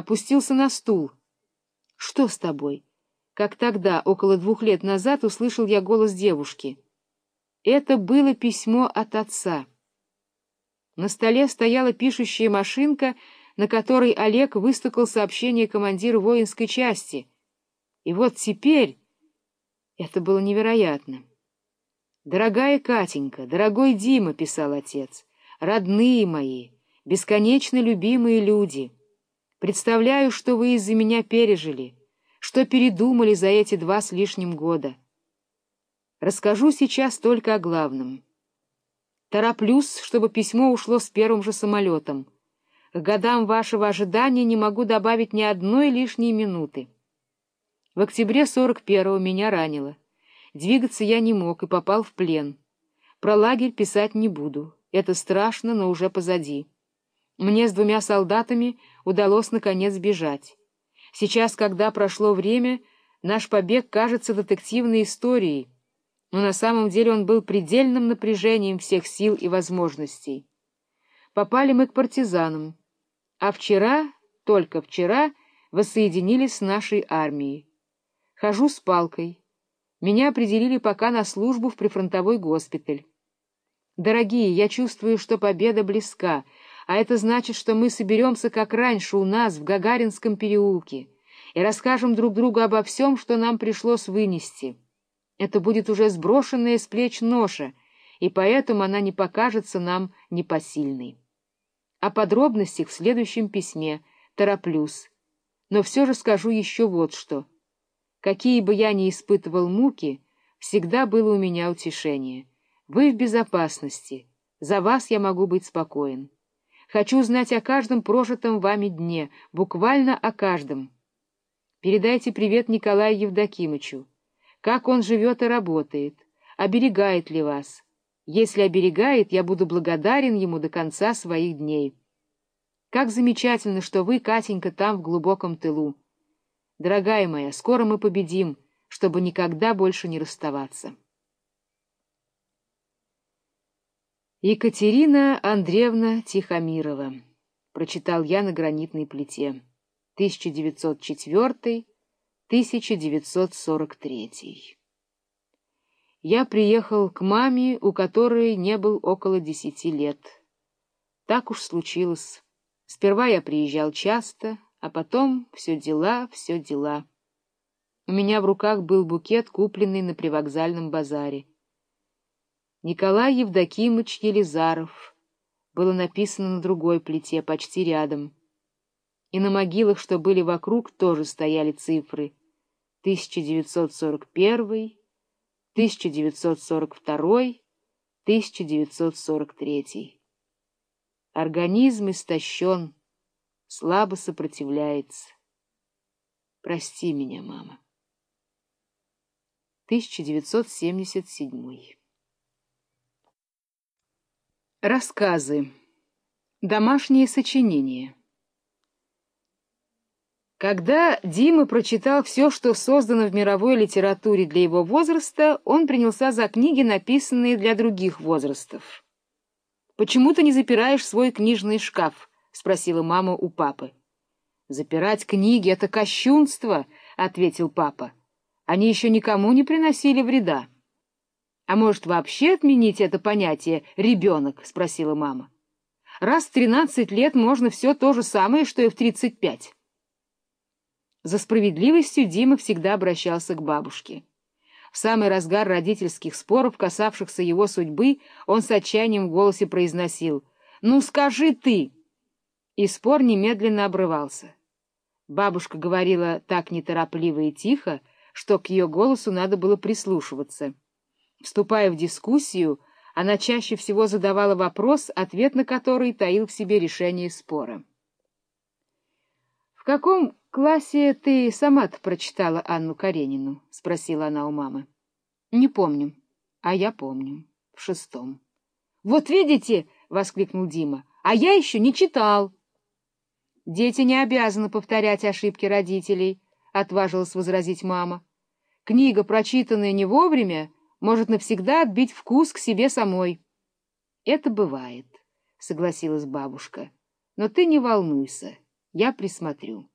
опустился на стул. — Что с тобой? Как тогда, около двух лет назад, услышал я голос девушки. Это было письмо от отца. На столе стояла пишущая машинка, на которой Олег выстукал сообщение командира воинской части. И вот теперь... Это было невероятно. «Дорогая Катенька, дорогой Дима», — писал отец, — «родные мои, бесконечно любимые люди, представляю, что вы из-за меня пережили, что передумали за эти два с лишним года. Расскажу сейчас только о главном. Тороплюсь, чтобы письмо ушло с первым же самолетом. К годам вашего ожидания не могу добавить ни одной лишней минуты. В октябре 41-го меня ранило. Двигаться я не мог и попал в плен. Про лагерь писать не буду. Это страшно, но уже позади. Мне с двумя солдатами удалось наконец бежать. Сейчас, когда прошло время, наш побег кажется детективной историей, но на самом деле он был предельным напряжением всех сил и возможностей. Попали мы к партизанам, а вчера, только вчера, воссоединились с нашей армией. Хожу с палкой, меня определили пока на службу в прифронтовой госпиталь. Дорогие, я чувствую, что победа близка, а это значит, что мы соберемся, как раньше, у нас, в Гагаринском переулке, и расскажем друг другу обо всем, что нам пришлось вынести. Это будет уже сброшенная с плеч ноша, и поэтому она не покажется нам непосильной. О подробностях в следующем письме тороплюсь, но все же скажу еще вот что — Какие бы я ни испытывал муки, всегда было у меня утешение. Вы в безопасности, за вас я могу быть спокоен. Хочу знать о каждом прожитом вами дне, буквально о каждом. Передайте привет Николаю Евдокимычу. Как он живет и работает, оберегает ли вас. Если оберегает, я буду благодарен ему до конца своих дней. Как замечательно, что вы, Катенька, там в глубоком тылу. Дорогая моя, скоро мы победим, чтобы никогда больше не расставаться. Екатерина Андреевна Тихомирова. Прочитал я на гранитной плите. 1904-1943. Я приехал к маме, у которой не был около десяти лет. Так уж случилось. Сперва я приезжал часто, а потом все дела, все дела. У меня в руках был букет, купленный на привокзальном базаре. Николай Евдокимыч Елизаров. Было написано на другой плите, почти рядом. И на могилах, что были вокруг, тоже стояли цифры. 1941, 1942, 1943. Организм истощен слабо сопротивляется. Прости меня, мама. 1977 Рассказы. Домашние сочинения. Когда Дима прочитал все, что создано в мировой литературе для его возраста, он принялся за книги, написанные для других возрастов. «Почему ты не запираешь свой книжный шкаф?» — спросила мама у папы. — Запирать книги — это кощунство, — ответил папа. — Они еще никому не приносили вреда. — А может, вообще отменить это понятие «ребенок»? — спросила мама. — Раз в тринадцать лет можно все то же самое, что и в тридцать пять. За справедливостью Дима всегда обращался к бабушке. В самый разгар родительских споров, касавшихся его судьбы, он с отчаянием в голосе произносил «Ну скажи ты!» и спор немедленно обрывался. Бабушка говорила так неторопливо и тихо, что к ее голосу надо было прислушиваться. Вступая в дискуссию, она чаще всего задавала вопрос, ответ на который таил в себе решение спора. — В каком классе ты сама-то прочитала Анну Каренину? — спросила она у мамы. — Не помню. — А я помню. В шестом. — Вот видите! — воскликнул Дима. — А я еще не читал. — Дети не обязаны повторять ошибки родителей, — отважилась возразить мама. Книга, прочитанная не вовремя, может навсегда отбить вкус к себе самой. — Это бывает, — согласилась бабушка. — Но ты не волнуйся, Я присмотрю.